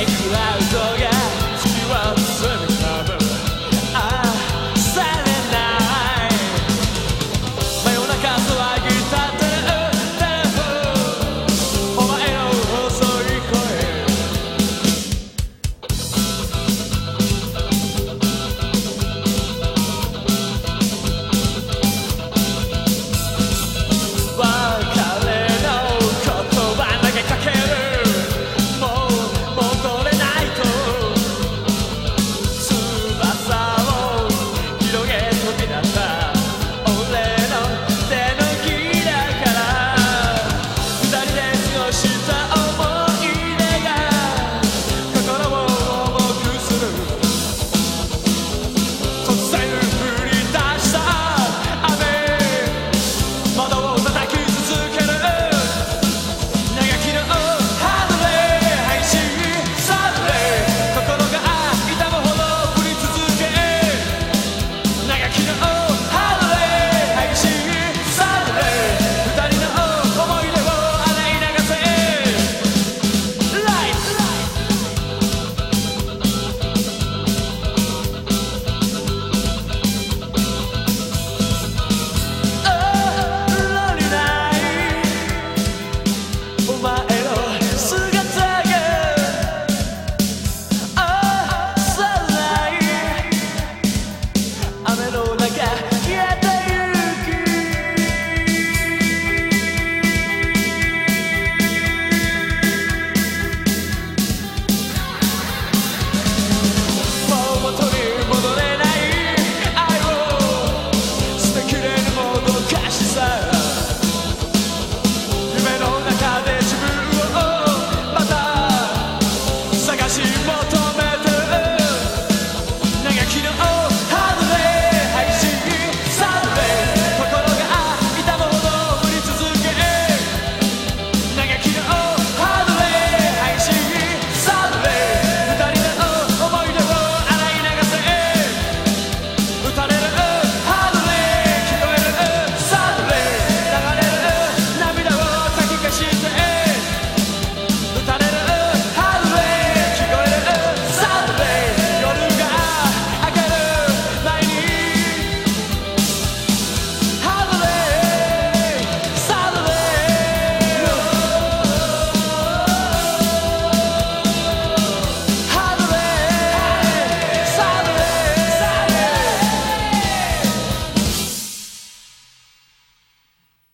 makes you loud.